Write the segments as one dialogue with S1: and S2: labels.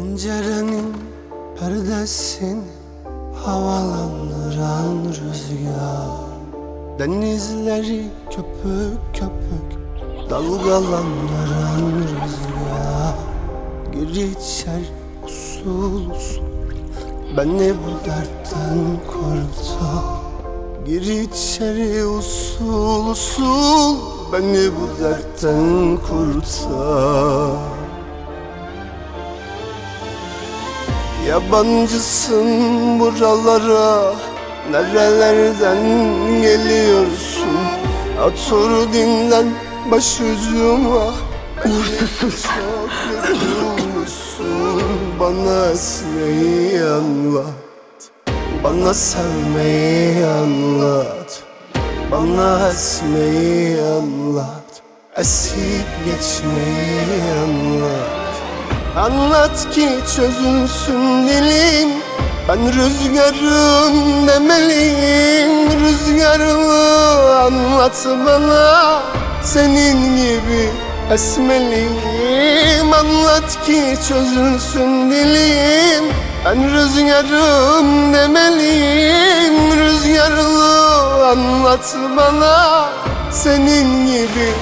S1: Pencerenin perdesini havalandıran rüzgar. Denizleri köpük köpük dalgalandıran rüzgar. Gir içer usul usul. Beni bu dertten kurtar Gir içeri usul usul. Beni bu dertten kurtar Yabancısın buralara Nerelerden geliyorsun? Otur dinlen başucuma. Uğursuz çok yorulmuşsun Bana esmeyi anlat. Bana sevmeyi anlat. Bana esmeyi anlat. Esip geçmeyi anlat Anlat ki çözülsün dilim. Ben rüzgarım demeliyim. Rüzgarımı anlat bana. Senin gibi esmeliyim. Anlat ki çözülsün dilim. Ben rüzgarım demeliyim. Rüzgarlı anlat bana. Senin gibi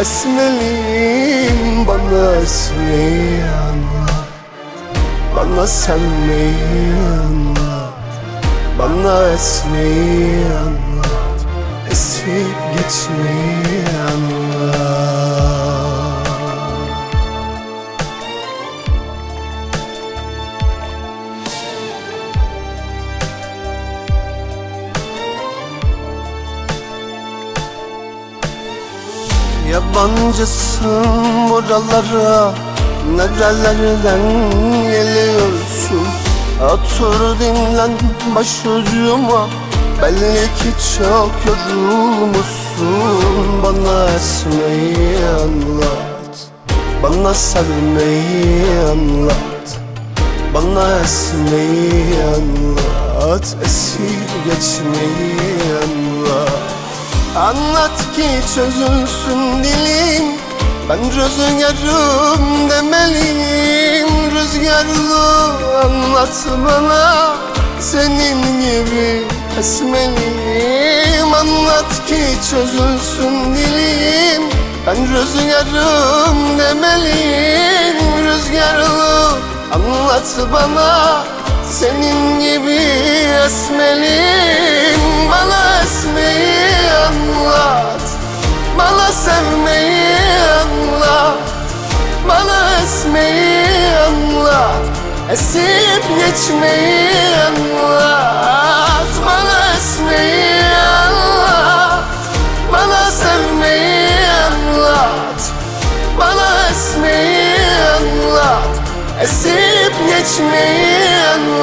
S1: esmeliyim Bana esmeyi anlat Bana sevmeyi anlat Bana esmeyi anlat Esip geçmeyi anlat Yabancısın buralara Nerelerden geliyorsun? Otur dinlen başucuma Belli ki çok yorulmuşsun. Bana esmeyi anlat Bana sevmeyi anlat Bana esmeyi anlat. Esir geçmeyi anlat Anlat ki çözülsün dilim. Ben rüzgarım demeliyim. Rüzgarlı anlat bana. Senin gibi esmeliyim. Anlat ki çözülsün dilim. Ben rüzgarım demeliyim. Rüzgarlı anlat bana. Senin gibi esmeliyim. Bana esmeyi anlat. Bana sevmeyi anlat. Bana esmeyi anlat. Esip geçmeyi anlat. Bana esmeyi anlat. Bana sevmeyi anlat. Bana esmeyi anlat. Esip geçmeyi anlat